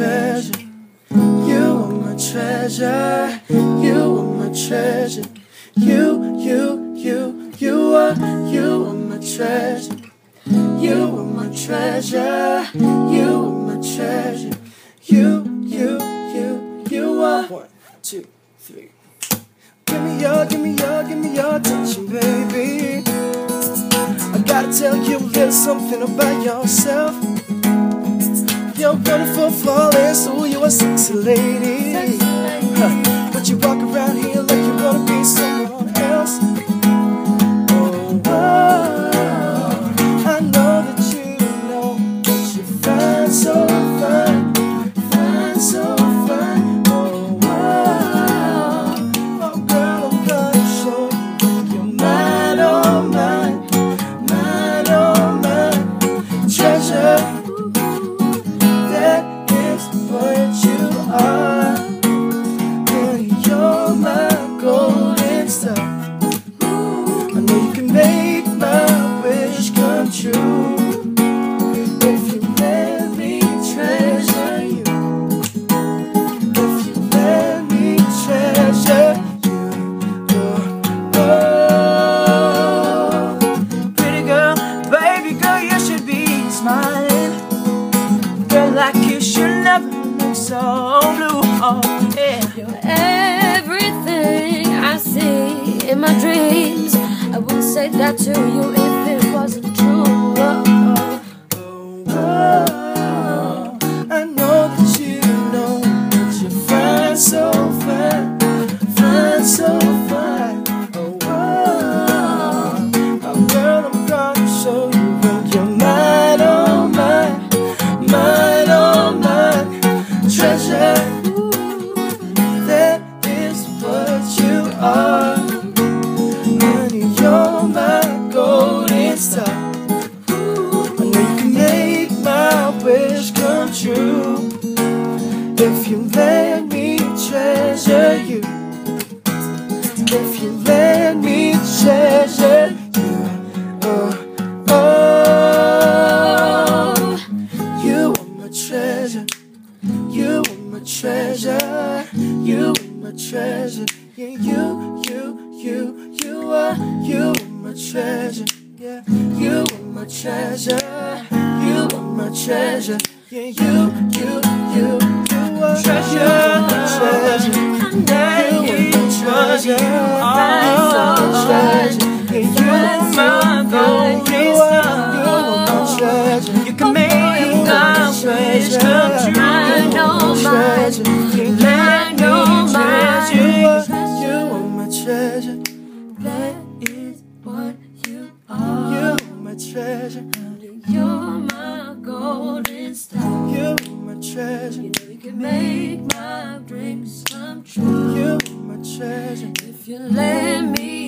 treasure. You are my treasure. You are my treasure. You, you, you, you are, you are my treasure. You are my treasure. You are my treasure. You, you, you, you are. One, two, three. Give me your, give me your, give me your attention, baby. I gotta tell you a little something about yourself. You're beautiful, flawless, ooh, you're a sexy lady. Huh. But you walk so blue. Oh, yeah. Everything I see in my dreams, I would say that to you you. If you let me treasure you. Oh, oh, you are my treasure. You are my treasure. You are my treasure. Yeah, you, you, you, you are. You are my treasure. Yeah, you are my treasure. You are my treasure. Yeah, you, you, you, you are. Treasure, treasure. Treasure. You're my golden star. You are my treasure. You know you can make my dreams come true. You are my treasure. If you let me